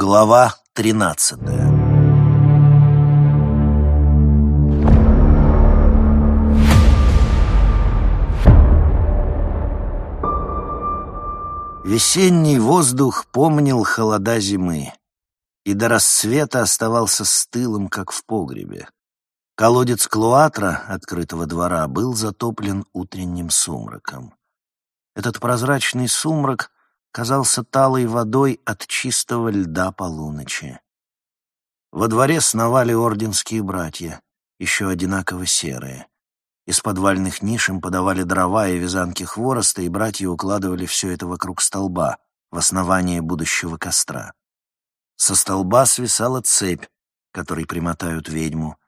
Глава тринадцатая Весенний воздух помнил холода зимы и до рассвета оставался стылым, как в погребе. Колодец Клуатра, открытого двора, был затоплен утренним сумраком. Этот прозрачный сумрак казался талой водой от чистого льда полуночи. Во дворе сновали орденские братья, еще одинаково серые. Из подвальных ниш им подавали дрова и вязанки хвороста, и братья укладывали все это вокруг столба, в основание будущего костра. Со столба свисала цепь, которой примотают ведьму,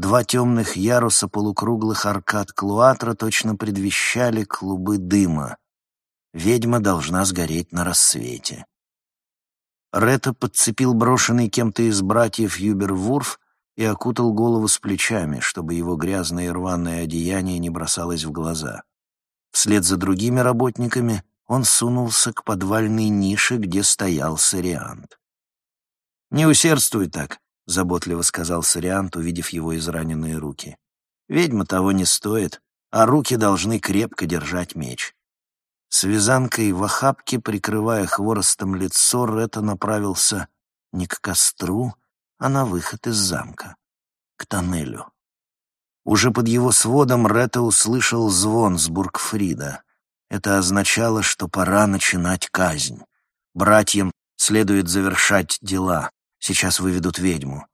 Два темных яруса полукруглых аркад клуатра точно предвещали клубы дыма. Ведьма должна сгореть на рассвете. Ретта подцепил брошенный кем-то из братьев Юбер-Вурф и окутал голову с плечами, чтобы его грязное и рваное одеяние не бросалось в глаза. Вслед за другими работниками он сунулся к подвальной нише, где стоял Сориант. «Не усердствуй так», — заботливо сказал Сориант, увидев его израненные руки. «Ведьма того не стоит, а руки должны крепко держать меч». С вязанкой в охапке, прикрывая хворостом лицо, Ретта направился не к костру, а на выход из замка, к тоннелю. Уже под его сводом Ретта услышал звон с Бургфрида. Это означало, что пора начинать казнь. Братьям следует завершать дела. Сейчас выведут ведьму.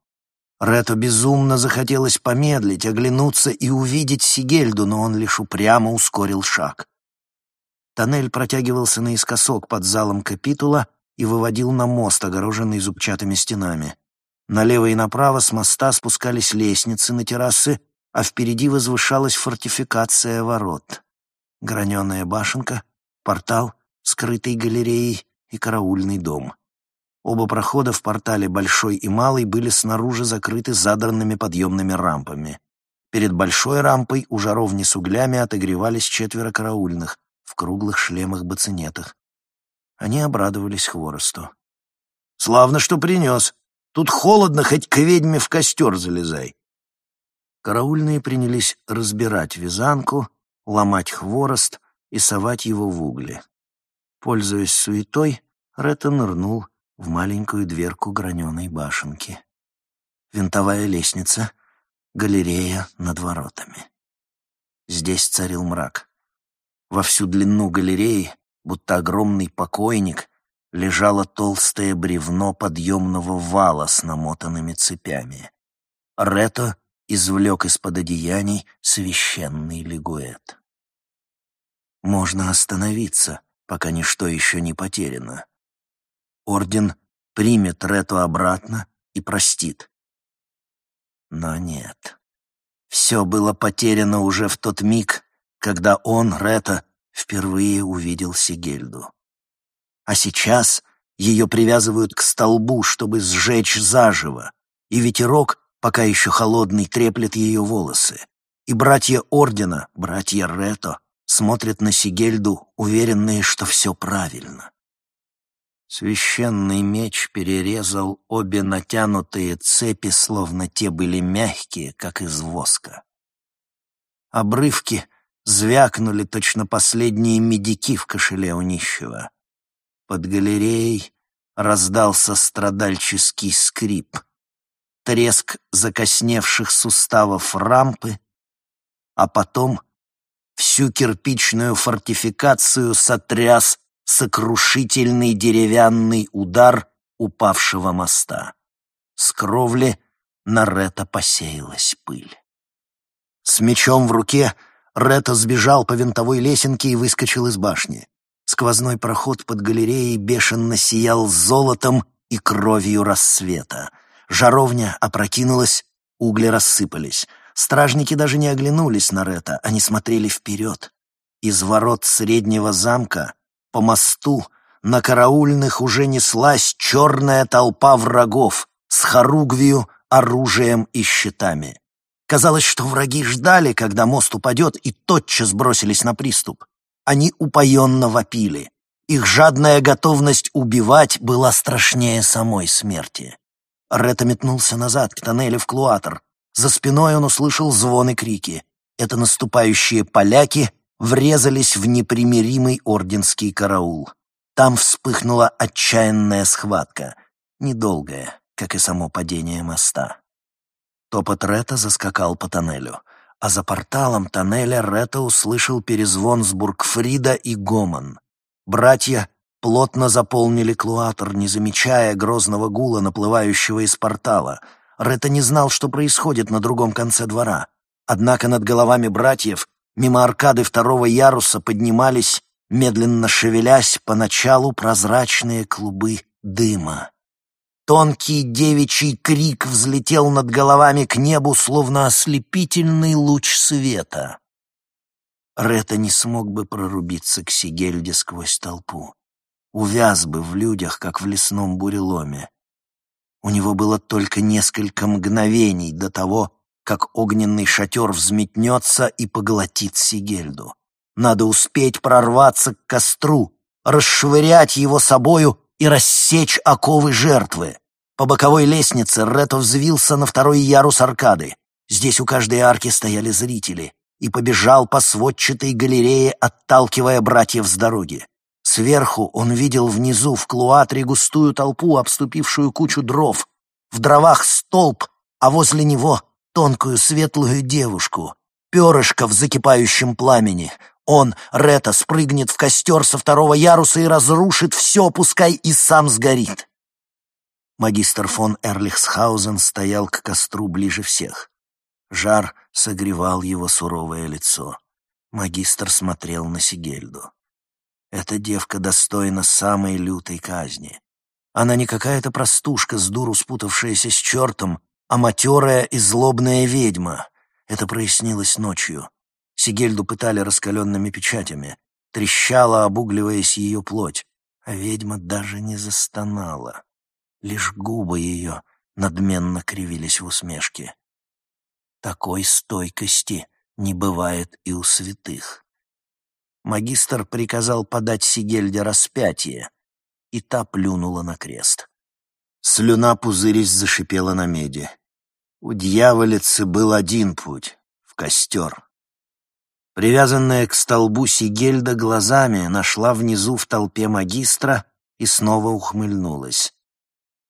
Рету безумно захотелось помедлить, оглянуться и увидеть Сигельду, но он лишь упрямо ускорил шаг. Тоннель протягивался наискосок под залом капитула и выводил на мост, огороженный зубчатыми стенами. Налево и направо с моста спускались лестницы на террасы, а впереди возвышалась фортификация ворот. Граненая башенка, портал, скрытый галереей и караульный дом — Оба прохода в портале Большой и Малый были снаружи закрыты задранными подъемными рампами. Перед большой рампой у жаровни с углями отогревались четверо караульных круглых шлемах-бацинетах. Они обрадовались хворосту. «Славно, что принес. Тут холодно, хоть к ведьме в костер залезай». Караульные принялись разбирать вязанку, ломать хворост и совать его в угли. Пользуясь суетой, Ретта нырнул в маленькую дверку граненой башенки. Винтовая лестница, галерея над воротами. Здесь царил мрак. Во всю длину галереи, будто огромный покойник, лежало толстое бревно подъемного вала с намотанными цепями. Рето извлек из-под одеяний священный лигуэт. Можно остановиться, пока ничто еще не потеряно. Орден примет Рету обратно и простит. Но нет. Все было потеряно уже в тот миг, когда он, Рета, впервые увидел Сигельду. А сейчас ее привязывают к столбу, чтобы сжечь заживо, и ветерок, пока еще холодный, треплет ее волосы. И братья Ордена, братья Рето, смотрят на Сигельду, уверенные, что все правильно. Священный меч перерезал обе натянутые цепи, словно те были мягкие, как из воска. Обрывки звякнули точно последние медики в кошеле у нищего. Под галереей раздался страдальческий скрип, треск закосневших суставов рампы, а потом всю кирпичную фортификацию сотряс сокрушительный деревянный удар упавшего моста. С кровли на Рета посеялась пыль. С мечом в руке Рета сбежал по винтовой лесенке и выскочил из башни. Сквозной проход под галереей бешено сиял золотом и кровью рассвета. Жаровня опрокинулась, угли рассыпались. Стражники даже не оглянулись на Рета, они смотрели вперед. Из ворот среднего замка по мосту на караульных уже неслась черная толпа врагов с хоругвию, оружием и щитами. Казалось, что враги ждали, когда мост упадет, и тотчас бросились на приступ. Они упоенно вопили. Их жадная готовность убивать была страшнее самой смерти. Ретта метнулся назад к тоннелю в Клуатор. За спиной он услышал звон и крики. Это наступающие поляки врезались в непримиримый орденский караул. Там вспыхнула отчаянная схватка, недолгая, как и само падение моста. Топот Ретта заскакал по тоннелю, а за порталом тоннеля Ретта услышал перезвон с Бургфрида и Гомон. Братья плотно заполнили клуатор, не замечая грозного гула, наплывающего из портала. Ретта не знал, что происходит на другом конце двора. Однако над головами братьев, мимо аркады второго яруса, поднимались, медленно шевелясь, поначалу прозрачные клубы дыма. Тонкий девичий крик взлетел над головами к небу, словно ослепительный луч света. Рета не смог бы прорубиться к Сигельде сквозь толпу. Увяз бы в людях, как в лесном буреломе. У него было только несколько мгновений до того, как огненный шатер взметнется и поглотит Сигельду. Надо успеть прорваться к костру, расшвырять его собою и рассечь оковы жертвы. По боковой лестнице Ретто взвился на второй ярус аркады. Здесь у каждой арки стояли зрители, и побежал по сводчатой галерее, отталкивая братьев с дороги. Сверху он видел внизу в клуатре густую толпу, обступившую кучу дров. В дровах столб, а возле него тонкую светлую девушку. Перышко в закипающем пламени. Он, Рета, спрыгнет в костер со второго яруса и разрушит все, пускай и сам сгорит. Магистр фон Эрлихсхаузен стоял к костру ближе всех. Жар согревал его суровое лицо. Магистр смотрел на Сигельду. Эта девка достойна самой лютой казни. Она не какая-то простушка, с дуру спутавшаяся с чертом, а матерая и злобная ведьма. Это прояснилось ночью. Сигельду пытали раскаленными печатями. Трещала, обугливаясь ее плоть, а ведьма даже не застонала. Лишь губы ее надменно кривились в усмешке. Такой стойкости не бывает и у святых. Магистр приказал подать Сигельде распятие, и та плюнула на крест. Слюна пузырясь зашипела на меди. У дьяволицы был один путь — в костер. Привязанная к столбу Сигельда глазами нашла внизу в толпе магистра и снова ухмыльнулась.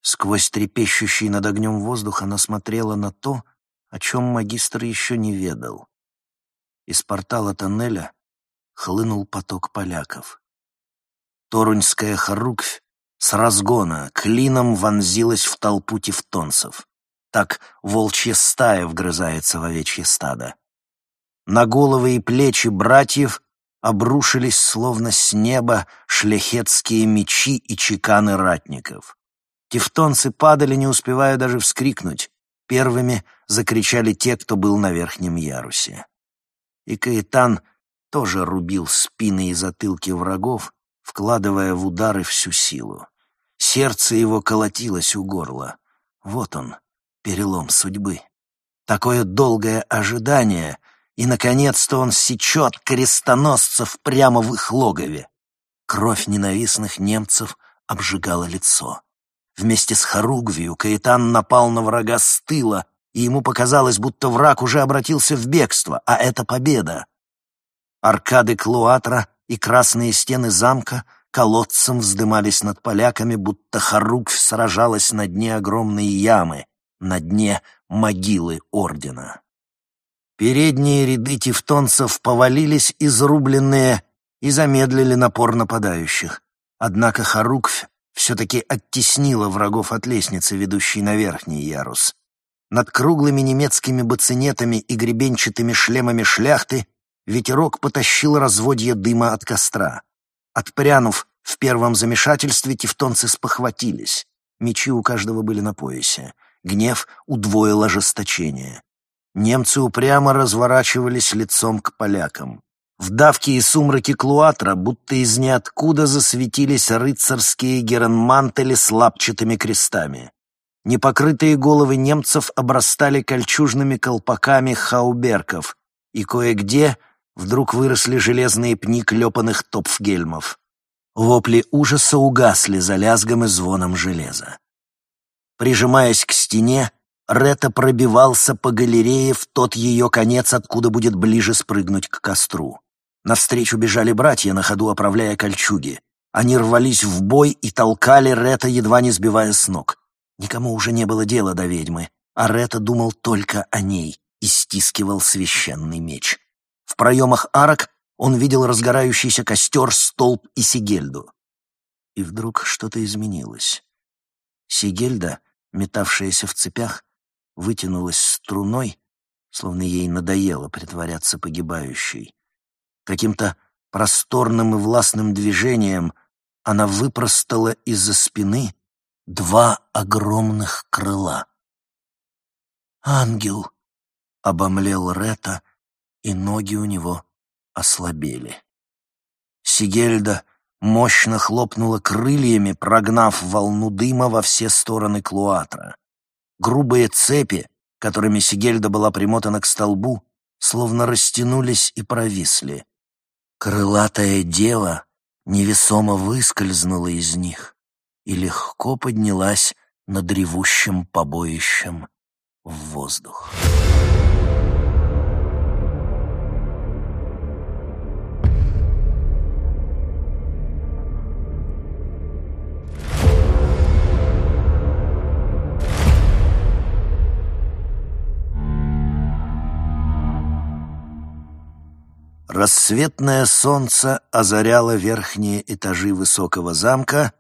Сквозь трепещущий над огнем воздух она смотрела на то, о чем магистр еще не ведал. Из портала тоннеля хлынул поток поляков. Торуньская хоруквь с разгона клином вонзилась в толпу тевтонцев. Так волчья стая вгрызается в овечье стадо. На головы и плечи братьев обрушились словно с неба шляхетские мечи и чеканы ратников. Тевтонцы падали, не успевая даже вскрикнуть. Первыми закричали те, кто был на верхнем ярусе. И Каэтан тоже рубил спины и затылки врагов, вкладывая в удары всю силу. Сердце его колотилось у горла. Вот он, перелом судьбы. Такое долгое ожидание, и, наконец-то, он сечет крестоносцев прямо в их логове. Кровь ненавистных немцев обжигала лицо. Вместе с Харугвию Каэтан напал на врага с тыла, и ему показалось, будто враг уже обратился в бегство, а это победа. Аркады Клуатра и красные стены замка колодцем вздымались над поляками, будто Харугвь сражалась на дне огромной ямы, на дне могилы ордена. Передние ряды тевтонцев повалились изрубленные и замедлили напор нападающих. Однако Харуквь все-таки оттеснила врагов от лестницы, ведущей на верхний ярус. Над круглыми немецкими бацинетами и гребенчатыми шлемами шляхты ветерок потащил разводье дыма от костра. Отпрянув в первом замешательстве, тевтонцы спохватились. Мечи у каждого были на поясе. Гнев удвоил ожесточение. Немцы упрямо разворачивались лицом к полякам. В давке и сумраке Клуатра будто из ниоткуда засветились рыцарские геранмантели с лапчатыми крестами. Непокрытые головы немцев обрастали кольчужными колпаками хауберков, и кое-где вдруг выросли железные пни клепанных топфгельмов. Вопли ужаса угасли за лязгом и звоном железа. Прижимаясь к стене, Рета пробивался по галерее в тот ее конец, откуда будет ближе спрыгнуть к костру. Навстречу бежали братья, на ходу оправляя кольчуги. Они рвались в бой и толкали Рета, едва не сбивая с ног. Никому уже не было дела до ведьмы, а Рета думал только о ней и стискивал священный меч. В проемах арок он видел разгорающийся костер, столб и Сигельду. И вдруг что-то изменилось. Сигельда, метавшаяся в цепях, вытянулась струной, словно ей надоело притворяться погибающей. Каким-то просторным и властным движением она выпростала из-за спины два огромных крыла. «Ангел!» — обомлел Рета, и ноги у него ослабели. Сигельда мощно хлопнула крыльями, прогнав волну дыма во все стороны Клуатра. Грубые цепи, которыми Сигельда была примотана к столбу, словно растянулись и провисли. Крылатая дева невесомо выскользнула из них и легко поднялась над ревущим побоищем в воздух. Рассветное солнце озаряло верхние этажи высокого замка,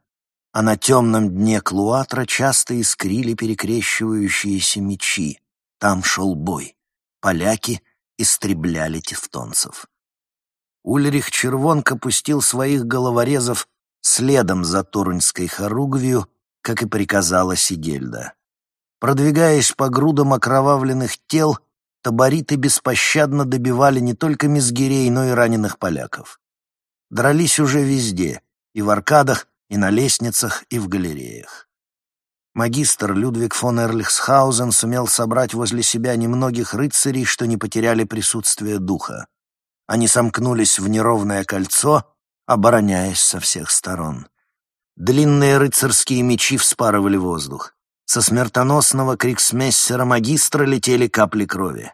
а на темном дне Клуатра часто искрили перекрещивающиеся мечи. Там шел бой. Поляки истребляли тевтонцев. Ульрих Червонка пустил своих головорезов следом за Торуньской хоругвью, как и приказала Сигельда. Продвигаясь по грудам окровавленных тел, табориты беспощадно добивали не только мизгирей, но и раненых поляков. Дрались уже везде, и в аркадах, и на лестницах, и в галереях. Магистр Людвиг фон Эрлихсхаузен сумел собрать возле себя немногих рыцарей, что не потеряли присутствие духа. Они сомкнулись в неровное кольцо, обороняясь со всех сторон. Длинные рыцарские мечи вспарывали воздух. Со смертоносного криксмессера-магистра летели капли крови.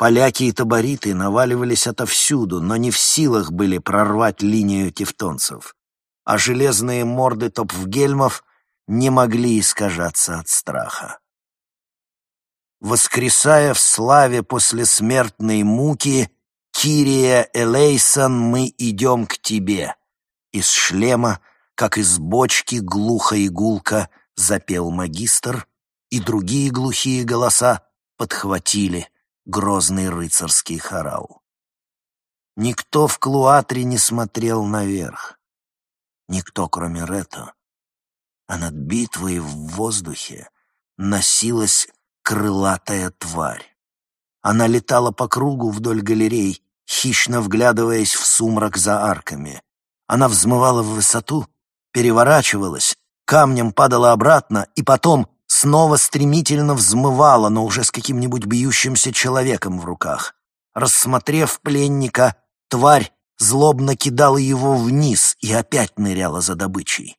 Поляки и табориты наваливались отовсюду, но не в силах были прорвать линию тевтонцев. А железные морды топфгельмов не могли искажаться от страха. Воскресая в славе после смертной муки, «Кирия Элейсон, мы идем к тебе!» Из шлема, как из бочки, глухо и запел магистр, и другие глухие голоса подхватили грозный рыцарский хорал. Никто в Клуатре не смотрел наверх. Никто, кроме Рето. А над битвой в воздухе носилась крылатая тварь. Она летала по кругу вдоль галерей, хищно вглядываясь в сумрак за арками. Она взмывала в высоту, переворачивалась, камнем падала обратно и потом снова стремительно взмывала, но уже с каким-нибудь бьющимся человеком в руках. Рассмотрев пленника, тварь злобно кидала его вниз и опять ныряла за добычей.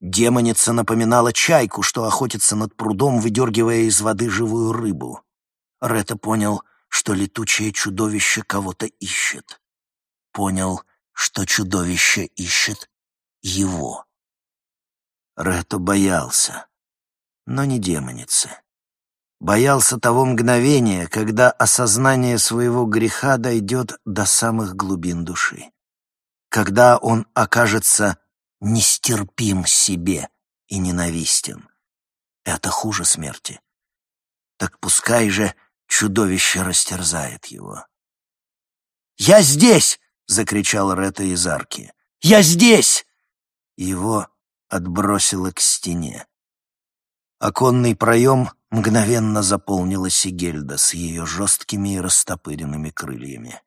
Демоница напоминала чайку, что охотится над прудом, выдергивая из воды живую рыбу. Рета понял, что летучее чудовище кого-то ищет. Понял, что чудовище ищет его. Рето боялся, но не демоницы. Боялся того мгновения, когда осознание своего греха дойдет до самых глубин души. Когда он окажется нестерпим себе и ненавистен. Это хуже смерти. Так пускай же чудовище растерзает его. «Я здесь!» — закричал Рета из арки. «Я здесь!» Его отбросило к стене. Оконный проем мгновенно заполнила Сигельда с ее жесткими и растопыренными крыльями.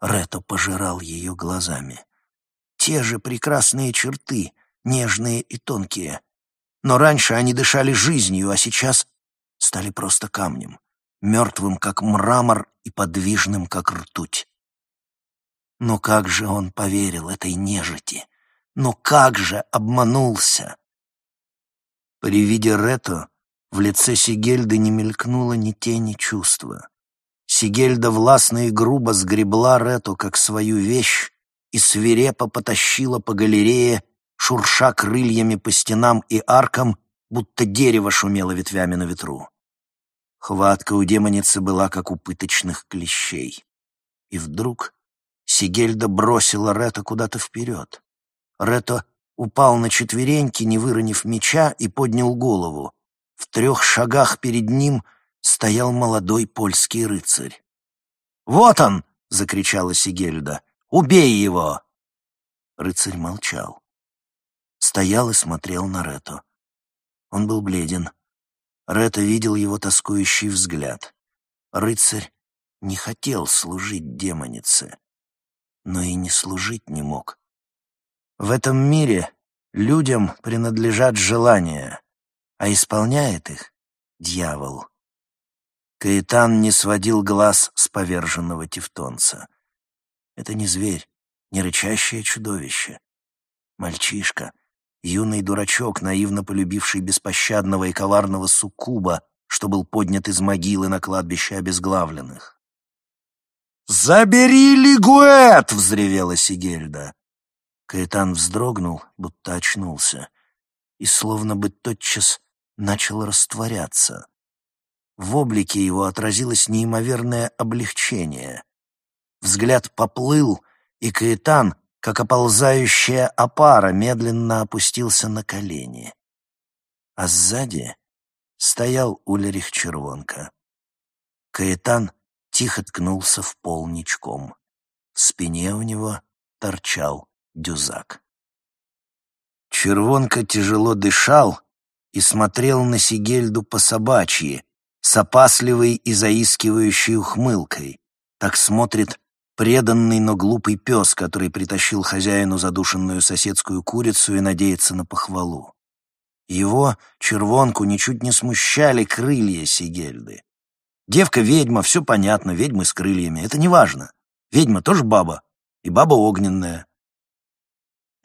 Рето пожирал ее глазами. Те же прекрасные черты, нежные и тонкие. Но раньше они дышали жизнью, а сейчас стали просто камнем, мертвым, как мрамор, и подвижным, как ртуть. Но как же он поверил этой нежити, Но как же обманулся? При виде Рето в лице Сигельды не мелькнуло ни тени чувства. Сигельда властно и грубо сгребла Рету как свою вещь и свирепо потащила по галерее, шурша крыльями по стенам и аркам, будто дерево шумело ветвями на ветру. Хватка у демоницы была, как у пыточных клещей. И вдруг Сигельда бросила Рета куда-то вперед. Рето упал на четвереньки, не выронив меча, и поднял голову. В трех шагах перед ним стоял молодой польский рыцарь. «Вот он!» — закричала Сигельда. «Убей его!» Рыцарь молчал. Стоял и смотрел на Рету. Он был бледен. Рета видел его тоскующий взгляд. Рыцарь не хотел служить демонице, но и не служить не мог. В этом мире людям принадлежат желания, а исполняет их дьявол. Каэтан не сводил глаз с поверженного тевтонца. Это не зверь, не рычащее чудовище. Мальчишка, юный дурачок, наивно полюбивший беспощадного и коварного суккуба, что был поднят из могилы на кладбище обезглавленных. «Забери Лигуэт!» — взревела Сигельда. Каэтан вздрогнул, будто очнулся, и словно бы тотчас начал растворяться. В облике его отразилось неимоверное облегчение. Взгляд поплыл, и Каэтан, как оползающая опара, медленно опустился на колени. А сзади стоял Улерих Червонка. Каэтан тихо ткнулся в пол ничком. В спине у него торчал дюзак. Червонка тяжело дышал и смотрел на Сигельду по-собачьи, с опасливой и заискивающей ухмылкой. Так смотрит преданный, но глупый пес, который притащил хозяину задушенную соседскую курицу и надеется на похвалу. Его, червонку, ничуть не смущали крылья Сигельды. Девка-ведьма, все понятно, ведьмы с крыльями, это не важно. Ведьма тоже баба, и баба огненная.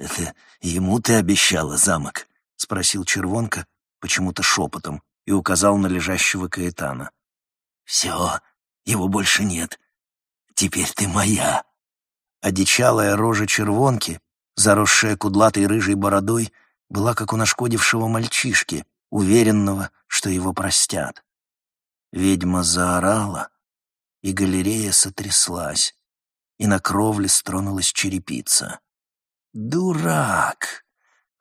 «Это ему ты обещала замок?» — спросил Червонка почему-то шепотом и указал на лежащего Каэтана. «Все, его больше нет. Теперь ты моя». Одичалая рожа Червонки, заросшая кудлатой рыжей бородой, была как у нашкодившего мальчишки, уверенного, что его простят. Ведьма заорала, и галерея сотряслась, и на кровле стронулась черепица. «Дурак!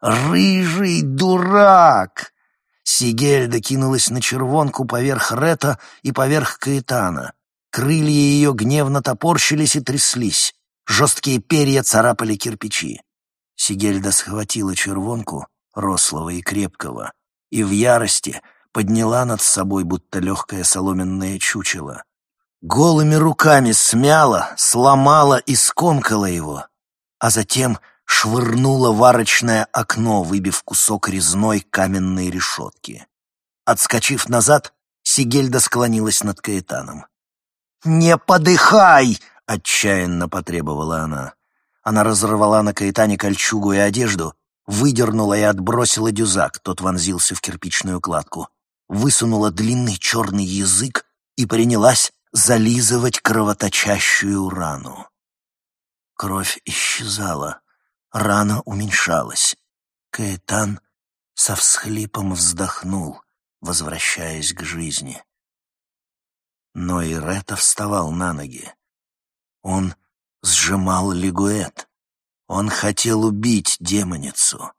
Рыжий дурак!» Сигельда кинулась на червонку поверх Рета и поверх Каэтана. Крылья ее гневно топорщились и тряслись. Жесткие перья царапали кирпичи. Сигельда схватила червонку, рослого и крепкого, и в ярости подняла над собой, будто легкое соломенное чучело. Голыми руками смяла, сломала и скомкала его, а затем швырнула в арочное окно, выбив кусок резной каменной решетки. Отскочив назад, Сигельда склонилась над Каэтаном. «Не подыхай!» — отчаянно потребовала она. Она разорвала на Каэтане кольчугу и одежду, выдернула и отбросила дюзак, тот вонзился в кирпичную кладку, высунула длинный черный язык и принялась зализывать кровоточащую рану. Кровь исчезала, Рана уменьшалась. Каэтан со всхлипом вздохнул, возвращаясь к жизни. Но и Рета вставал на ноги. Он сжимал лигуэт. Он хотел убить демоницу.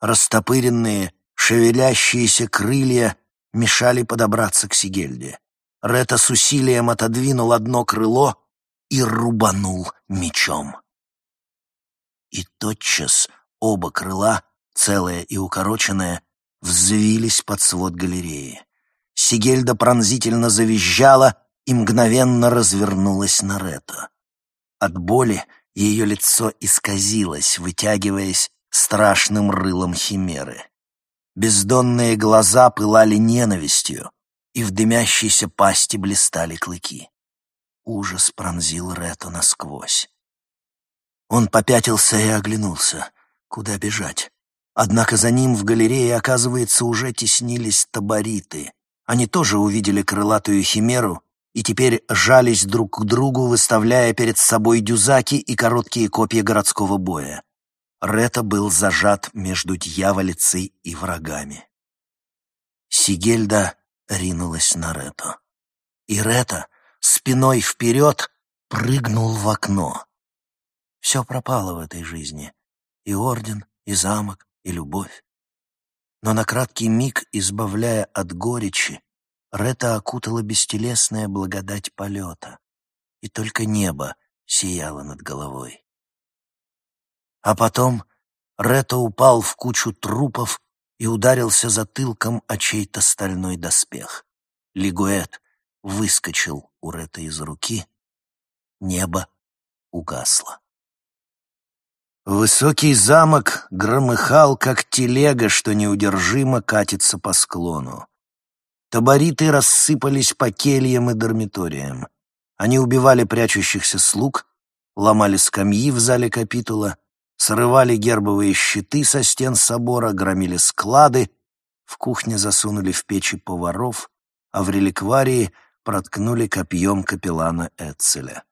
Растопыренные, шевелящиеся крылья мешали подобраться к Сигельде. Рета с усилием отодвинул одно крыло и рубанул мечом и тотчас оба крыла, целое и укороченное, взвились под свод галереи. Сигельда пронзительно завизжала и мгновенно развернулась на Рето. От боли ее лицо исказилось, вытягиваясь страшным рылом химеры. Бездонные глаза пылали ненавистью, и в дымящейся пасти блистали клыки. Ужас пронзил Рету насквозь. Он попятился и оглянулся. Куда бежать? Однако за ним в галерее, оказывается, уже теснились табориты. Они тоже увидели крылатую химеру и теперь жались друг к другу, выставляя перед собой дюзаки и короткие копья городского боя. Рета был зажат между дьяволицей и врагами. Сигельда ринулась на Рету. И Рета, спиной вперед, прыгнул в окно. Все пропало в этой жизни. И орден, и замок, и любовь. Но на краткий миг, избавляя от горечи, Рета окутала бестелесная благодать полета, и только небо сияло над головой. А потом Рета упал в кучу трупов и ударился затылком о чей-то стальной доспех. Лигуэт выскочил у Рета из руки. Небо угасло. Высокий замок громыхал, как телега, что неудержимо катится по склону. Табориты рассыпались по кельям и дармиториям. Они убивали прячущихся слуг, ломали скамьи в зале капитула, срывали гербовые щиты со стен собора, громили склады, в кухне засунули в печи поваров, а в реликварии проткнули копьем капеллана Эцеля.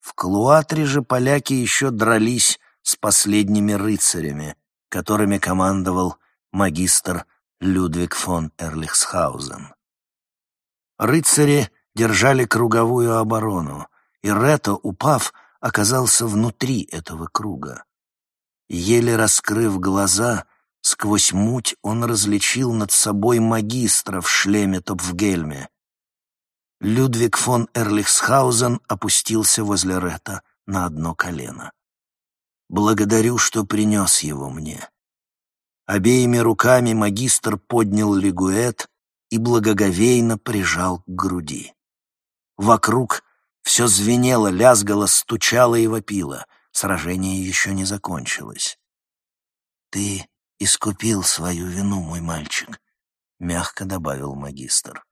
В Клуатре же поляки еще дрались с последними рыцарями, которыми командовал магистр Людвиг фон Эрлихсхаузен. Рыцари держали круговую оборону, и Рето, упав, оказался внутри этого круга. Еле раскрыв глаза, сквозь муть он различил над собой магистра в шлеме Топфгельме. Людвиг фон Эрлихсхаузен опустился возле Рета на одно колено. «Благодарю, что принес его мне». Обеими руками магистр поднял лигуэт и благоговейно прижал к груди. Вокруг все звенело, лязгало, стучало и вопило — Сражение еще не закончилось. «Ты искупил свою вину, мой мальчик», — мягко добавил магистр.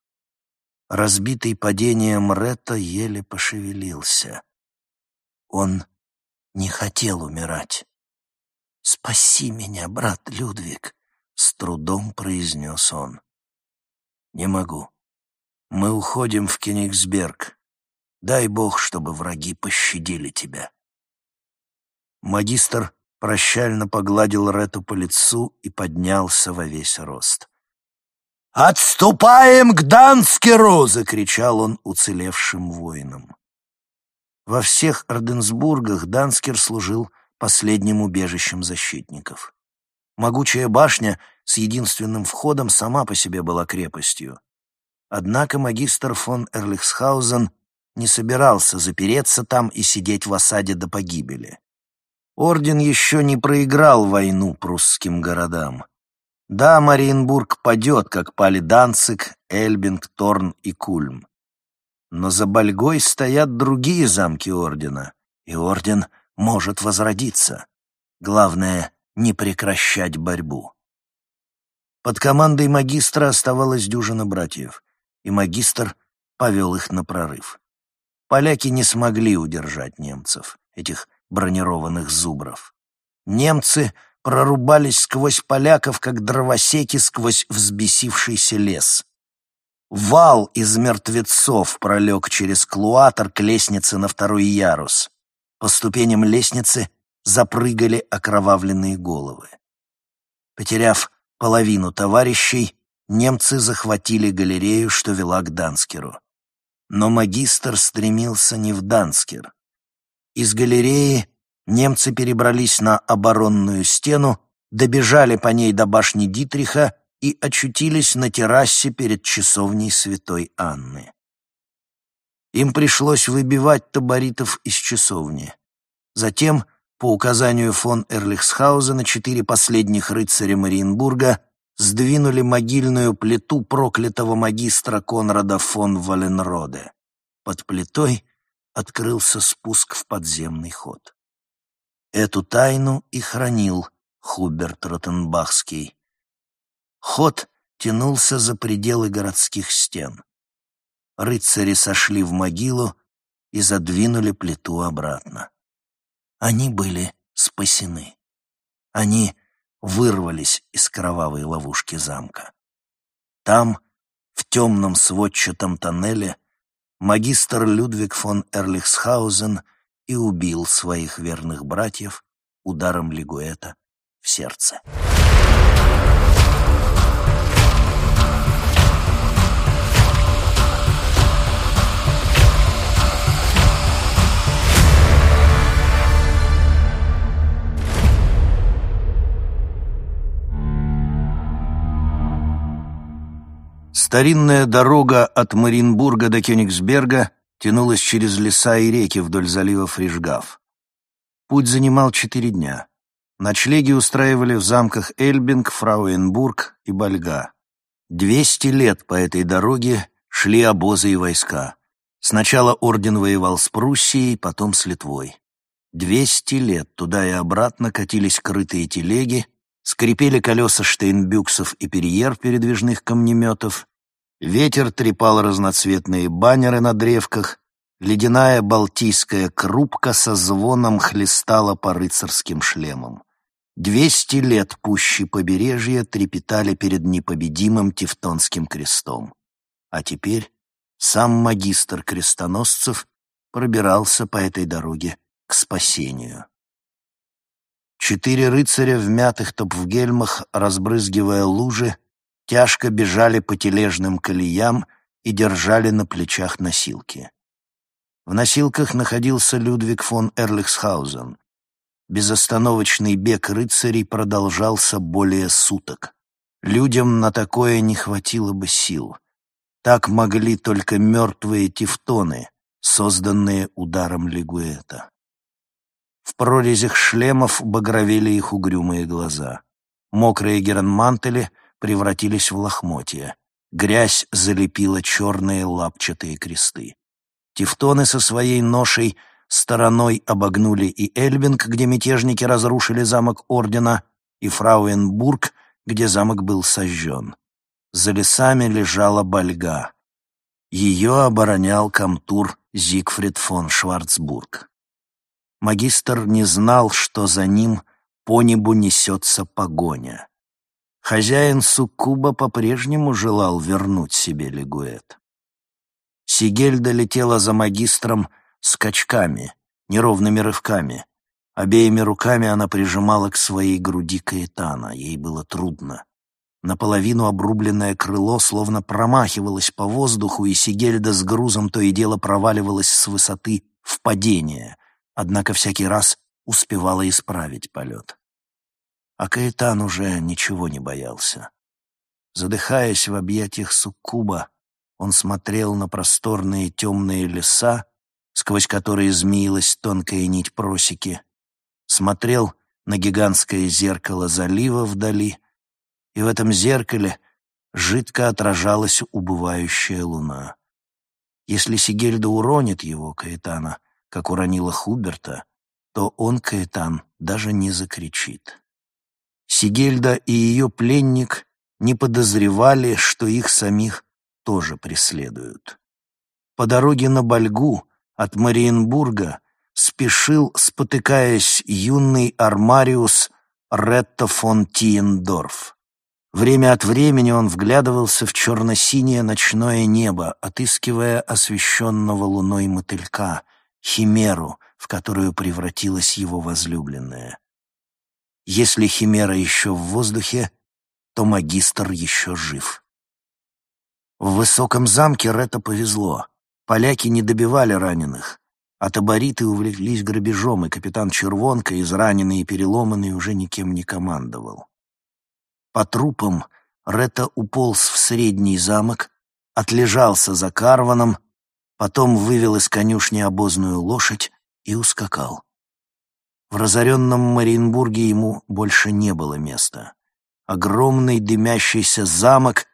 Разбитый падением Ретта еле пошевелился. Он не хотел умирать. «Спаси меня, брат Людвиг», — с трудом произнес он. «Не могу. Мы уходим в Кенигсберг. Дай Бог, чтобы враги пощадили тебя». Магистр прощально погладил Рету по лицу и поднялся во весь рост. «Отступаем к Данскеру!» — закричал он уцелевшим воинам. Во всех Орденсбургах Данскер служил последним убежищем защитников. Могучая башня с единственным входом сама по себе была крепостью. Однако магистр фон Эрлихсхаузен не собирался запереться там и сидеть в осаде до погибели. Орден еще не проиграл войну прусским городам. Да, Мариенбург падет, как пали Данцик, Эльбинг, Торн и Кульм. Но за Больгой стоят другие замки Ордена, и Орден может возродиться. Главное — не прекращать борьбу. Под командой магистра оставалась дюжина братьев, и магистр повел их на прорыв. Поляки не смогли удержать немцев, этих бронированных зубров. Немцы прорубались сквозь поляков, как дровосеки сквозь взбесившийся лес. Вал из мертвецов пролег через клуатор к лестнице на второй ярус. По ступеням лестницы запрыгали окровавленные головы. Потеряв половину товарищей, немцы захватили галерею, что вела к Данскеру. Но магистр стремился не в Данскер. Из галереи немцы перебрались на оборонную стену, добежали по ней до башни Дитриха и очутились на террасе перед часовней святой Анны. Им пришлось выбивать таборитов из часовни. Затем, по указанию фон Эрлихсхаузена, четыре последних рыцаря Мариенбурга сдвинули могильную плиту проклятого магистра Конрада фон Валенроде. Под плитой открылся спуск в подземный ход. Эту тайну и хранил Хуберт Ротенбахский. Ход тянулся за пределы городских стен. Рыцари сошли в могилу и задвинули плиту обратно. Они были спасены. они вырвались из кровавой ловушки замка. Там, в темном сводчатом тоннеле, магистр Людвиг фон Эрлихсхаузен и убил своих верных братьев ударом лигуэта в сердце. Старинная дорога от Маринбурга до Кёнигсберга тянулась через леса и реки вдоль залива Фришгав. Путь занимал четыре дня. Ночлеги устраивали в замках Эльбинг, Фрауенбург и Бальга. Двести лет по этой дороге шли обозы и войска. Сначала орден воевал с Пруссией, потом с Литвой. Двести лет туда и обратно катились крытые телеги, скрипели колеса штейнбюксов и перьер передвижных камнеметов, Ветер трепал разноцветные баннеры на древках, ледяная балтийская крупка со звоном хлестала по рыцарским шлемам. Двести лет пущи побережья трепетали перед непобедимым Тевтонским крестом. А теперь сам магистр крестоносцев пробирался по этой дороге к спасению. Четыре рыцаря в мятых топфгельмах, разбрызгивая лужи, тяжко бежали по тележным колеям и держали на плечах носилки. В носилках находился Людвиг фон Эрлихсхаузен. Безостановочный бег рыцарей продолжался более суток. Людям на такое не хватило бы сил. Так могли только мертвые тевтоны, созданные ударом Лигуэта. В прорезях шлемов багровели их угрюмые глаза. Мокрые геранмантели — превратились в лохмотья. Грязь залепила черные лапчатые кресты. Тевтоны со своей ношей стороной обогнули и Эльбинг, где мятежники разрушили замок Ордена, и Фрауенбург, где замок был сожжен. За лесами лежала Бальга. Ее оборонял комтур Зигфрид фон Шварцбург. Магистр не знал, что за ним по небу несется погоня. Хозяин Суккуба по-прежнему желал вернуть себе Лигуэт. Сигельда летела за магистром скачками, неровными рывками. Обеими руками она прижимала к своей груди Каэтана. Ей было трудно. Наполовину обрубленное крыло словно промахивалось по воздуху, и Сигельда с грузом то и дело проваливалась с высоты в падение, однако всякий раз успевала исправить полет. А Каэтан уже ничего не боялся. Задыхаясь в объятиях суккуба, он смотрел на просторные темные леса, сквозь которые змеилась тонкая нить просеки, смотрел на гигантское зеркало залива вдали, и в этом зеркале жидко отражалась убывающая луна. Если Сигельда уронит его, Каэтана, как уронила Хуберта, то он, Каэтан, даже не закричит. Сигельда и ее пленник не подозревали, что их самих тоже преследуют. По дороге на Бальгу от Мариенбурга спешил, спотыкаясь, юный армариус Ретто фон Тиендорф. Время от времени он вглядывался в черно-синее ночное небо, отыскивая освещенного луной мотылька, химеру, в которую превратилась его возлюбленная. Если Химера еще в воздухе, то магистр еще жив. В высоком замке Ретта повезло. Поляки не добивали раненых, а табориты увлеклись грабежом, и капитан Червонка, израненный и переломанный, уже никем не командовал. По трупам Ретта уполз в средний замок, отлежался за карваном, потом вывел из конюшни обозную лошадь и ускакал. В разоренном Мариенбурге ему больше не было места. Огромный дымящийся замок,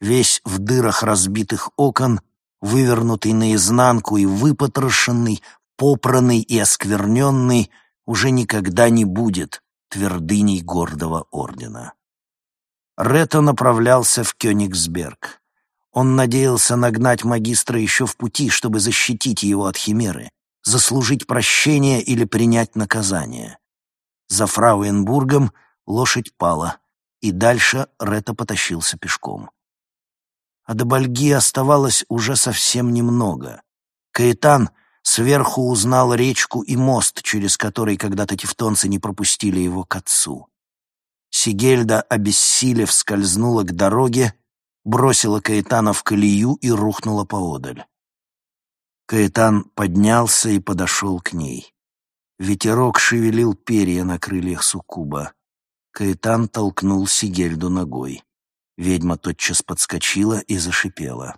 весь в дырах разбитых окон, вывернутый наизнанку и выпотрошенный, попранный и оскверненный, уже никогда не будет твердыней гордого ордена. Ретто направлялся в Кёнигсберг. Он надеялся нагнать магистра еще в пути, чтобы защитить его от химеры заслужить прощение или принять наказание. За Фрауенбургом лошадь пала, и дальше Рета потащился пешком. А до Бальги оставалось уже совсем немного. Каэтан сверху узнал речку и мост, через который когда-то тевтонцы не пропустили его к отцу. Сигельда, обессилев, скользнула к дороге, бросила Каэтана в колею и рухнула поодаль. Каэтан поднялся и подошел к ней. Ветерок шевелил перья на крыльях суккуба. Каэтан толкнул Сигельду ногой. Ведьма тотчас подскочила и зашипела.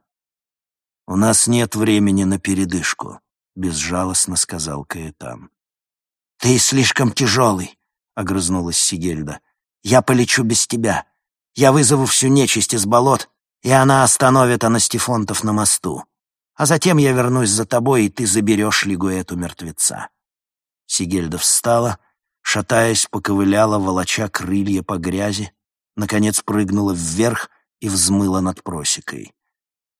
«У нас нет времени на передышку», — безжалостно сказал Каэтан. «Ты слишком тяжелый», — огрызнулась Сигельда. «Я полечу без тебя. Я вызову всю нечисть из болот, и она остановит анастифонтов на мосту. А затем я вернусь за тобой, и ты заберешь Лигуэту мертвеца». Сигельда встала, шатаясь, поковыляла, волоча крылья по грязи, наконец прыгнула вверх и взмыла над просекой.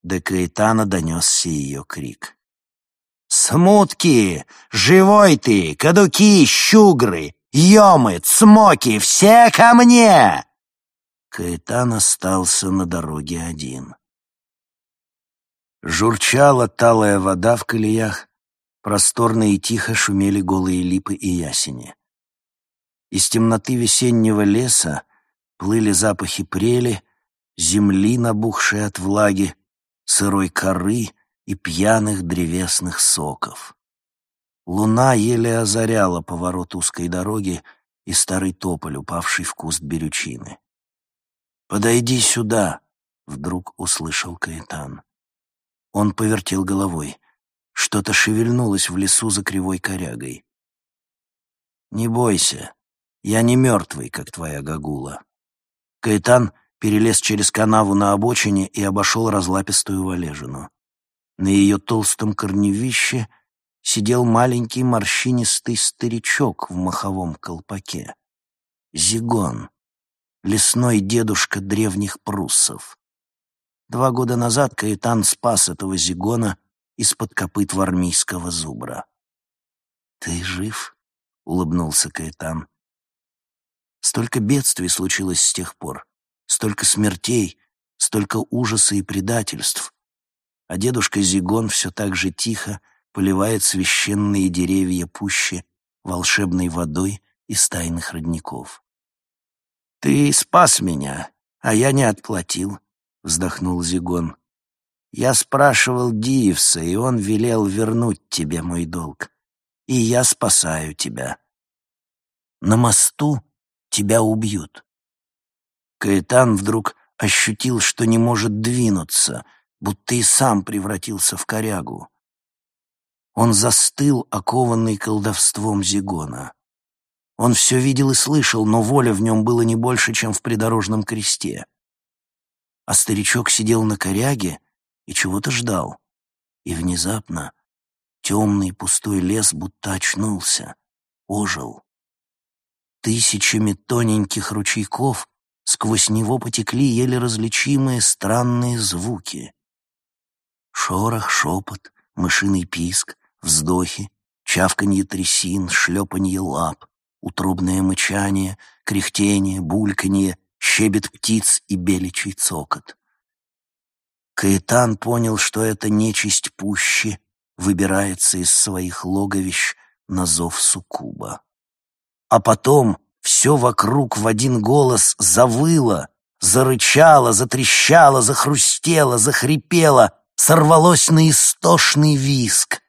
До Каэтана донесся ее крик. «Смутки! Живой ты! Кадуки! Щугры! Емы! Цмоки! Все ко мне!» Каэтан остался на дороге один. Журчала талая вода в колеях, просторно и тихо шумели голые липы и ясени. Из темноты весеннего леса плыли запахи прели, земли, набухшей от влаги, сырой коры и пьяных древесных соков. Луна еле озаряла поворот узкой дороги и старый тополь, упавший в куст берючины. «Подойди сюда!» — вдруг услышал Каэтан. Он повертел головой. Что-то шевельнулось в лесу за кривой корягой. «Не бойся, я не мертвый, как твоя гагула». Каэтан перелез через канаву на обочине и обошел разлапистую валежину. На ее толстом корневище сидел маленький морщинистый старичок в маховом колпаке. Зигон, лесной дедушка древних пруссов. Два года назад Каэтан спас этого Зигона из-под копыт вармийского зубра. «Ты жив?» — улыбнулся Каэтан. Столько бедствий случилось с тех пор, столько смертей, столько ужаса и предательств. А дедушка Зигон все так же тихо поливает священные деревья пуще волшебной водой из тайных родников. «Ты спас меня, а я не отплатил», — вздохнул Зигон. Я спрашивал Диевса, и он велел вернуть тебе мой долг. И я спасаю тебя. На мосту тебя убьют. Каэтан вдруг ощутил, что не может двинуться, будто и сам превратился в корягу. Он застыл, окованный колдовством Зигона. Он все видел и слышал, но воля в нем было не больше, чем в придорожном кресте. А старичок сидел на коряге и чего-то ждал. И внезапно темный пустой лес будто очнулся, ожил. Тысячами тоненьких ручейков сквозь него потекли еле различимые странные звуки. Шорох, шепот, мышиный писк, вздохи, чавканье трясин, шлепанье лап, утробное мычание, кряхтение, бульканье, щебет птиц и беличий цокот. Каэтан понял, что эта нечисть пущи выбирается из своих логовищ на зов суккуба. А потом все вокруг в один голос завыло, зарычало, затрещало, захрустело, захрипело, сорвалось на истошный виск.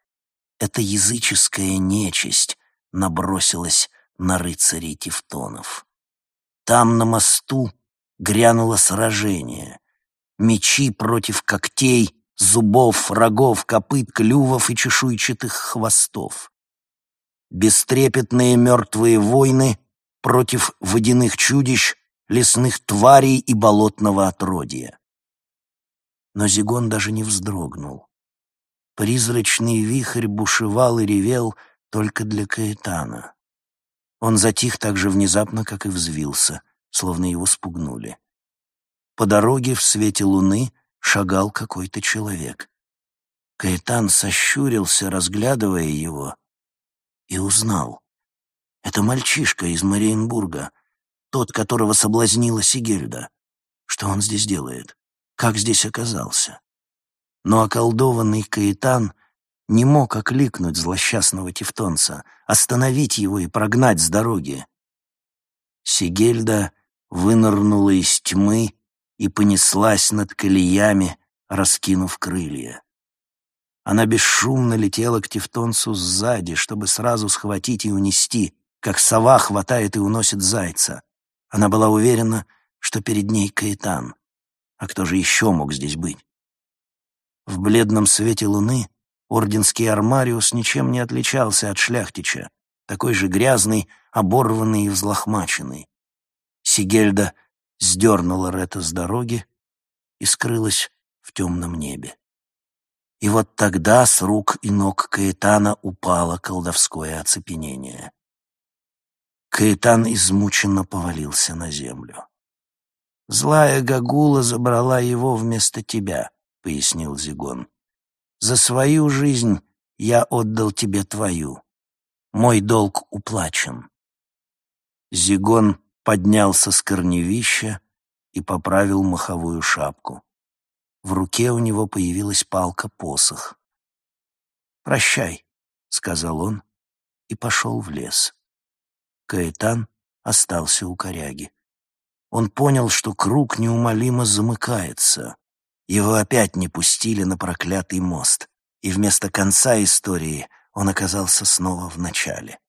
Эта языческая нечисть набросилась на рыцарей Тевтонов. Там, на мосту, грянуло сражение — мечи против когтей, зубов, рогов, копыт, клювов и чешуйчатых хвостов. Бестрепетные мертвые войны против водяных чудищ, лесных тварей и болотного отродья. Но Зигон даже не вздрогнул. Призрачный вихрь бушевал и ревел только для Каэтана. Он затих так же внезапно, как и взвился, словно его спугнули. По дороге в свете луны шагал какой-то человек. Каэтан сощурился, разглядывая его, и узнал. Это мальчишка из Мариенбурга, тот, которого соблазнила Сигельда. Что он здесь делает? Как здесь оказался? Но околдованный Каэтан не мог окликнуть злосчастного тевтонца, остановить его и прогнать с дороги. Сигельда вынырнула из тьмы и понеслась над колеями, раскинув крылья. Она бесшумно летела к Тевтонцу сзади, чтобы сразу схватить и унести, как сова хватает и уносит зайца. Она была уверена, что перед ней Каэтан. А кто же еще мог здесь быть? В бледном свете луны орденский армариус ничем не отличался от шляхтича, такой же грязный, оборванный и взлохмаченный. Сигельда сдернула Рета с дороги и скрылась в темном небе. И вот тогда с рук и ног Каэтана упало колдовское оцепенение. Каэтан измученно повалился на землю. «Злая Гагула забрала его вместо тебя», — пояснил Зигон. «За свою жизнь я отдал тебе твою. Мой долг уплачен». Зигон поднялся с корневища и поправил маховую шапку. В руке у него появилась палка-посох. «Прощай», — сказал он и пошел в лес. Каэтан остался у коряги. Он понял, что круг неумолимо замыкается. Его опять не пустили на проклятый мост, и вместо конца истории он оказался снова в начале.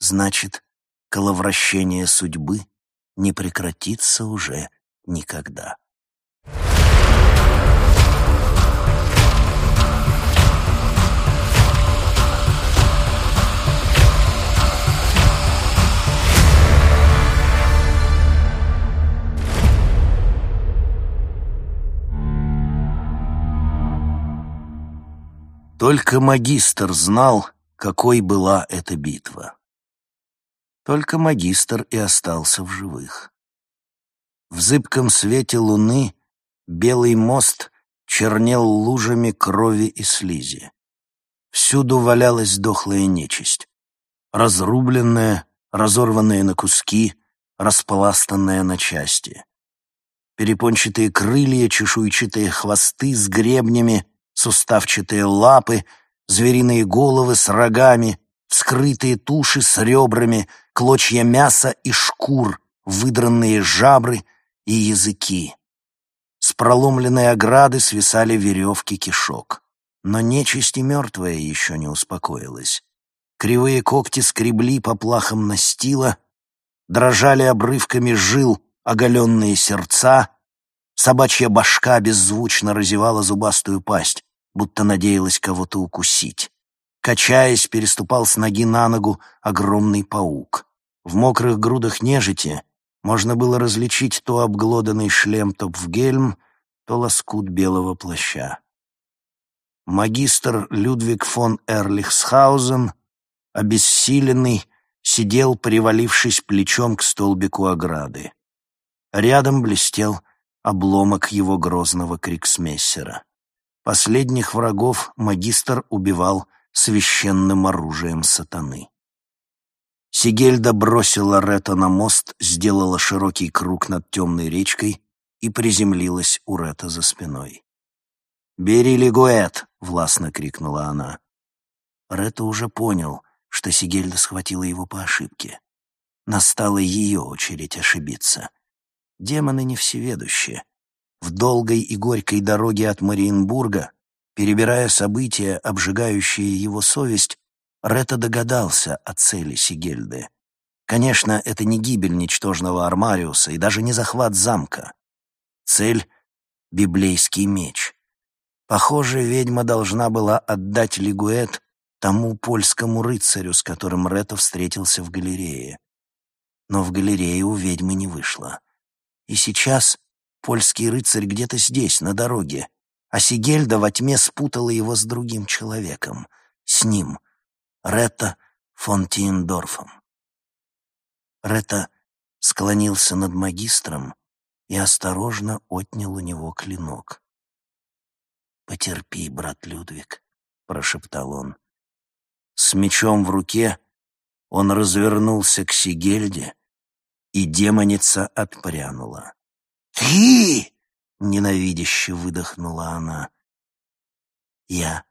Значит, коловращение судьбы не прекратится уже никогда. Только магистр знал, какой была эта битва. Только магистр и остался в живых. В зыбком свете луны белый мост чернел лужами крови и слизи. Всюду валялась дохлая нечисть. Разрубленная, разорванная на куски, распластанная на части. Перепончатые крылья, чешуйчатые хвосты с гребнями — суставчатые лапы, звериные головы с рогами, вскрытые туши с ребрами, клочья мяса и шкур, выдранные жабры и языки. С проломленной ограды свисали веревки кишок. Но нечисть и мертвая еще не успокоилась. Кривые когти скребли по плахам настила, дрожали обрывками жил оголенные сердца, собачья башка беззвучно разевала зубастую пасть будто надеялась кого-то укусить. Качаясь, переступал с ноги на ногу огромный паук. В мокрых грудах нежити можно было различить то обглоданный шлем Топфгельм, то лоскут белого плаща. Магистр Людвиг фон Эрлихсхаузен, обессиленный, сидел, привалившись плечом к столбику ограды. Рядом блестел обломок его грозного криксмессера. Последних врагов магистр убивал священным оружием сатаны. Сигельда бросила Рета на мост, сделала широкий круг над темной речкой и приземлилась у Рета за спиной. «Бери Лигуэт!» — властно крикнула она. Рета уже понял, что Сигельда схватила его по ошибке. Настала ее очередь ошибиться. Демоны не всеведущие, в долгой и горькой дороге от Мариенбурга, перебирая события, обжигающие его совесть, Ретта догадался о цели Сигельды. Конечно, это не гибель ничтожного Армариуса и даже не захват замка. Цель — библейский меч. Похоже, ведьма должна была отдать Лигуэт тому польскому рыцарю, с которым Ретта встретился в галерее. Но в галерее у ведьмы не вышло. И сейчас Польский рыцарь где-то здесь, на дороге, а Сигельда во тьме спутала его с другим человеком, с ним, Ретта фон Тиендорфом. Ретта склонился над магистром и осторожно отнял у него клинок. «Потерпи, брат Людвиг», — прошептал он. С мечом в руке Он развернулся к Сигельде, и демоница отпрянула. «Ты!» — ненавидяще выдохнула она. «Я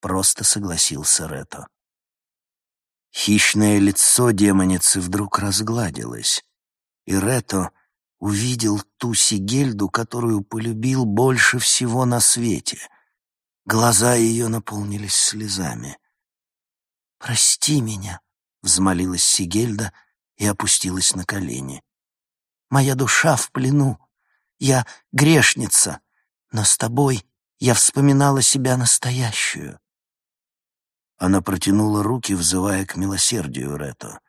просто согласился Рето». Хищное лицо демоницы вдруг разгладилось, и Рето увидел ту Сигельду, которую полюбил больше всего на свете. Глаза ее наполнились слезами. «Прости меня», — взмолилась Сигельда и опустилась на колени. «Моя душа в плену. Я грешница, но с тобой я вспоминала себя настоящую». Она протянула руки, взывая к милосердию Рето.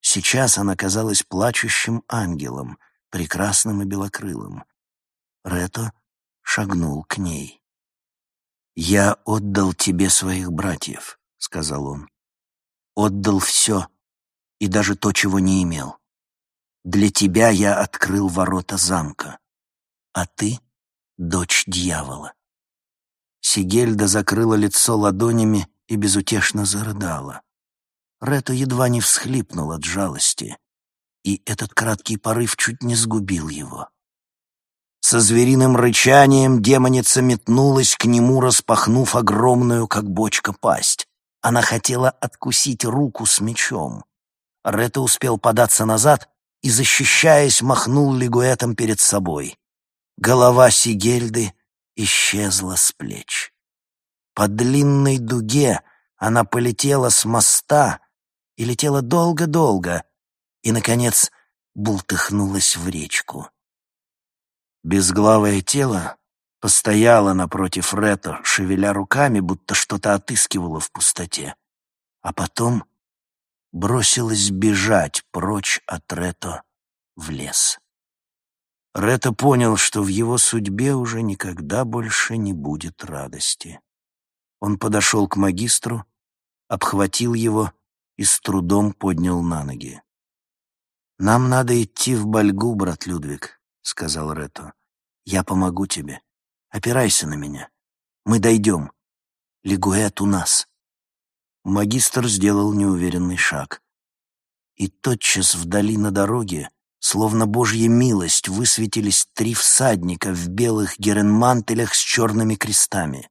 Сейчас она казалась плачущим ангелом, прекрасным и белокрылым. Рето шагнул к ней. «Я отдал тебе своих братьев», — сказал он. «Отдал все, и даже то, чего не имел. Для тебя я открыл ворота замка, а ты — дочь дьявола». Сигельда закрыла лицо ладонями и безутешно зарыдала. Рето едва не всхлипнул от жалости, и этот краткий порыв чуть не сгубил его. Со звериным рычанием демоница метнулась к нему, распахнув огромную, как бочка, пасть. Она хотела откусить руку с мечом. Рето успел податься назад и, защищаясь, махнул лигуэтом перед собой. Голова Сигельды исчезла с плеч. По длинной дуге она полетела с моста и летела долго-долго, и, наконец, бултыхнулась в речку. Безглавое тело постояло напротив Рето, шевеля руками, будто что-то отыскивало в пустоте, а потом бросилась бежать прочь от Рето в лес. Рето понял, что в его судьбе уже никогда больше не будет радости. Он подошел к магистру, обхватил его и с трудом поднял на ноги. «Нам надо идти в Бальгу, брат Людвиг», — сказал Рето. «Я помогу тебе. Опирайся на меня. Мы дойдем. Лигуэт у нас». Магистр сделал неуверенный шаг. И тотчас вдали на дороге, словно божья милость, высветились три всадника в белых геренмантелях с черными крестами.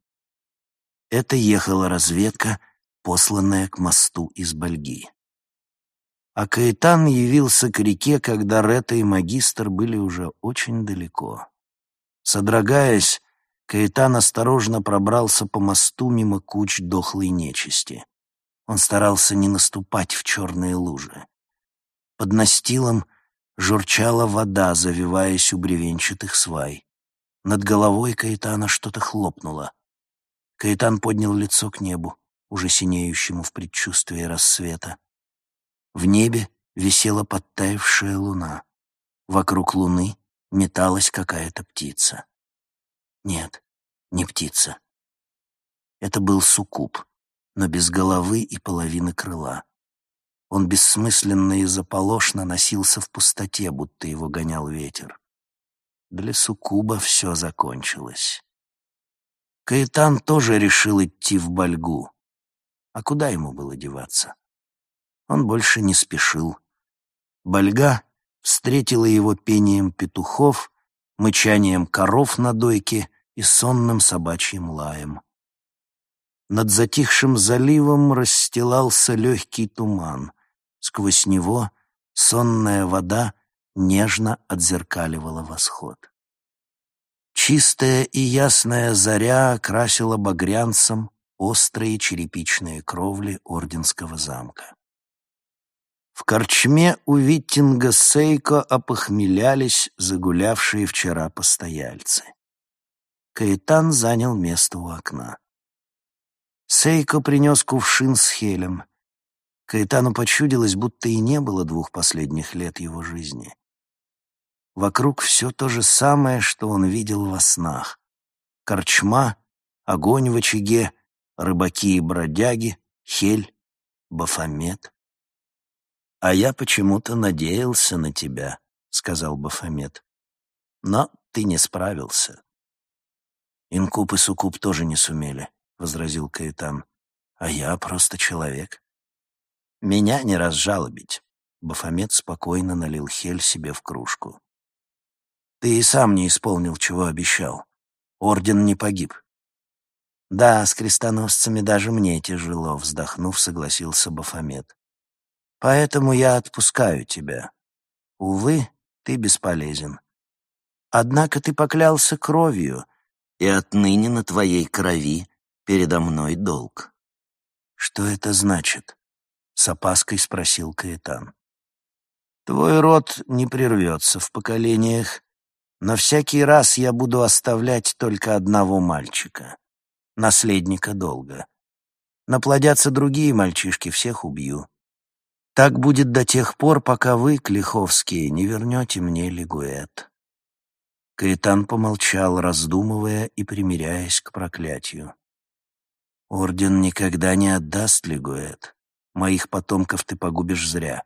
Это ехала разведка, посланная к мосту из Бальги. А Каэтан явился к реке, когда Рета и магистр были уже очень далеко. Содрогаясь, Каэтан осторожно пробрался по мосту мимо куч дохлой нечисти. Он старался не наступать в черные лужи. Под настилом журчала вода, завиваясь у бревенчатых свай. Над головой Каэтана что-то хлопнуло. Каэтан поднял лицо к небу, уже синеющему в предчувствии рассвета. В небе висела подтаявшая луна. Вокруг луны металась какая-то птица. Нет, не птица. Это был суккуб, но без головы и половины крыла. Он бессмысленно и заполошно носился в пустоте, будто его гонял ветер. Для суккуба все закончилось. Каэтан тоже решил идти в Бальгу. А куда ему было деваться? Он больше не спешил. Бальга встретила его пением петухов, мычанием коров на дойке и сонным собачьим лаем. Над затихшим заливом расстилался легкий туман. Сквозь него сонная вода нежно отзеркаливала восход. Чистая и ясная заря окрасила багрянцем острые черепичные кровли Орденского замка. В корчме у Виттинга Сейко опохмелялись загулявшие вчера постояльцы. Каэтан занял место у окна. Сейко принес кувшин с хелем. Каэтану почудилось, будто и не было двух последних лет его жизни. Вокруг все то же самое, что он видел во снах. Корчма, огонь в очаге, рыбаки и бродяги, хель, бафомет. «А я почему-то надеялся на тебя», — сказал Бафомет. «Но ты не справился». «Инкуб и Сукуб тоже не сумели», — возразил Каэтан. «А я просто человек». Меня не разжалобить. Бафомет спокойно налил хель себе в кружку. Ты и сам не исполнил, чего обещал. Орден не погиб. Да, с крестоносцами даже мне тяжело, вздохнув, согласился Бафомет. Поэтому я отпускаю тебя. Увы, ты бесполезен. Однако ты поклялся кровью, и отныне на твоей крови передо мной долг. Что это значит? С опаской спросил Каэтан. Твой род не прервется в поколениях, но всякий раз я буду оставлять только одного мальчика, наследника долга. Наплодятся другие мальчишки, всех убью. Так будет до тех пор, пока вы, Клиховские, не вернете мне Лигуэт. Каэтан помолчал, раздумывая и примиряясь к проклятию. Орден никогда не отдаст Лигуэт. Моих потомков ты погубишь зря.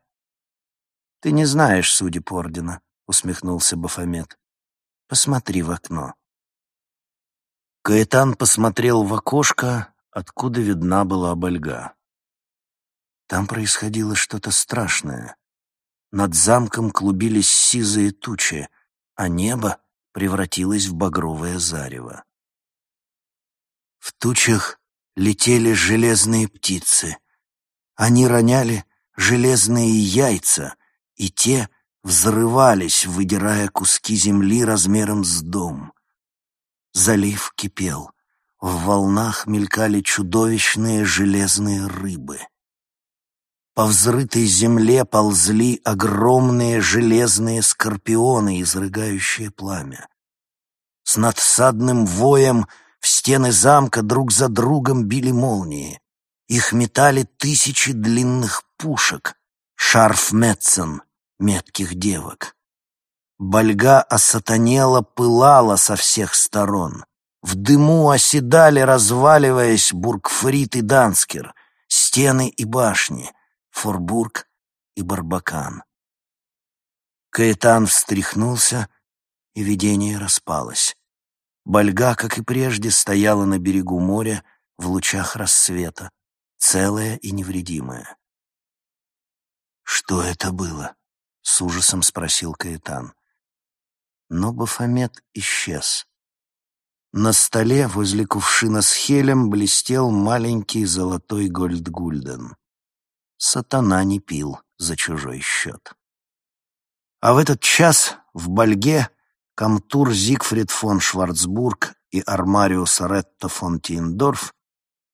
Ты не знаешь судеб Ордена, усмехнулся Бафомет. Посмотри в окно. Каэтан посмотрел в окошко, откуда видна была обольга. Там происходило что-то страшное. Над замком клубились сизые тучи, а небо превратилось в багровое зарево. В тучах летели железные птицы. Они роняли железные яйца, и те взрывались, выдирая куски земли размером с дом. Залив кипел. В волнах мелькали чудовищные железные рыбы. По взрытой земле ползли огромные железные скорпионы, изрыгающие пламя. С надсадным воем в стены замка друг за другом били молнии. Их метали тысячи длинных пушек, шарф Метцен, метких девок. Больга осатанела, пылала со всех сторон. В дыму оседали, разваливаясь, Бургфрид и Данскер, стены и башни, Форбург и Барбакан. Каэтан встряхнулся, и видение распалось. Больга, как и прежде, стояла на берегу моря в лучах рассвета, целая и невредимая. «Что это было?» — с ужасом спросил Каэтан. Но Бафомет исчез. На столе возле кувшина с хелем блестел маленький золотой гольдгульден. Сатана не пил за чужой счет. А в этот час в Бальге Камтур Зигфрид фон Шварцбург и Армариус Ретто фон Тиндорф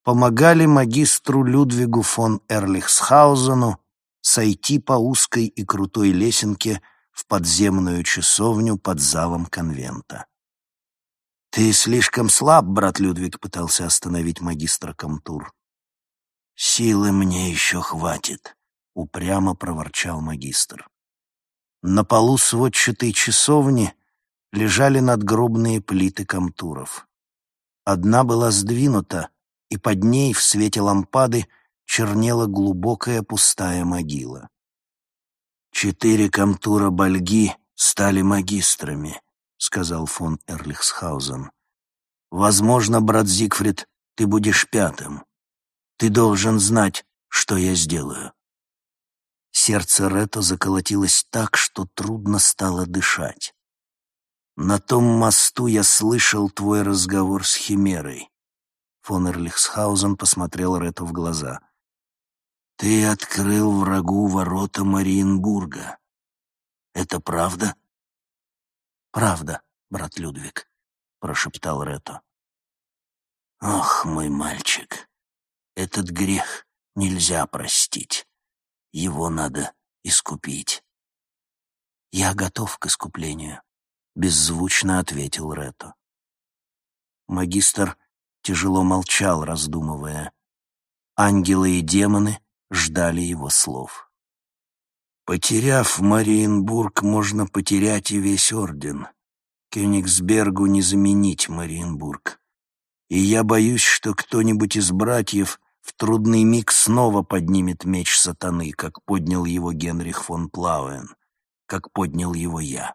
помогали магистру Людвигу фон Эрлихсхаузену сойти по узкой и крутой лесенке в подземную часовню под залом конвента. «Ты слишком слаб, брат Людвиг», — пытался остановить магистра Камтур. «Силы мне еще хватит», — упрямо проворчал магистр. На полу сводчатой часовни лежали надгробные плиты камтуров. Одна была сдвинута, и под ней в свете лампады чернела глубокая пустая могила. «Четыре камтура Бальги стали магистрами», — сказал фон Эрлихсхаузен. «Возможно, брат Зигфрид, ты будешь пятым. Ты должен знать, что я сделаю». Сердце Рето заколотилось так, что трудно стало дышать. «На том мосту я слышал твой разговор с Химерой». Фон Эрлихсхаузен посмотрел Рето в глаза. «Ты открыл врагу ворота Мариенбурга. Это правда?» «Правда, брат Людвиг», — прошептал Рето. «Ох, мой мальчик, этот грех нельзя простить. Его надо искупить. «Я готов к искуплению», — беззвучно ответил Рето. Магистр тяжело молчал, раздумывая. Ангелы и демоны ждали его слов. «Потеряв Мариенбург, можно потерять и весь орден. Кёнигсбергу не заменить Мариенбург. И я боюсь, что кто-нибудь из братьев в трудный миг снова поднимет меч сатаны, как поднял его Генрих фон Плауэн, как поднял его я.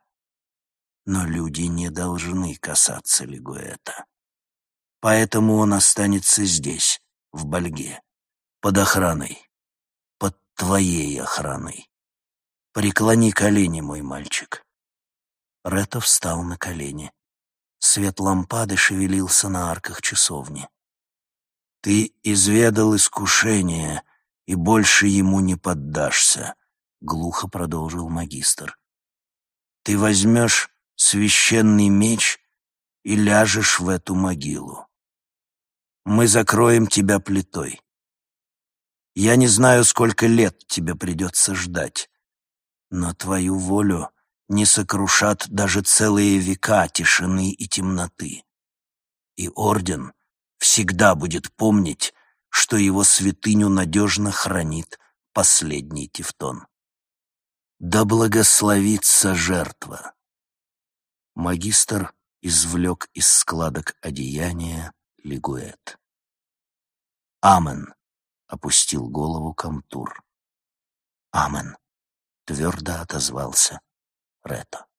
Но люди не должны касаться Лигуэта. Поэтому он останется здесь, в Бальге, под охраной, под твоей охраной. Преклони колени, мой мальчик. Рето встал на колени. Свет лампады шевелился на арках часовни. «Ты изведал искушение, и больше ему не поддашься», — глухо продолжил магистр. «Ты возьмешь священный меч и ляжешь в эту могилу. Мы закроем тебя плитой. Я не знаю, сколько лет тебе придется ждать, но твою волю не сокрушат даже целые века тишины и темноты. И Орден всегда будет помнить, что его святыню надежно хранит последний Тевтон. Да благословится жертва! Магистр извлек из складок одеяния лигуэт. «Амен!» — опустил голову Камтур. «Амен!» — твердо отозвался Рето.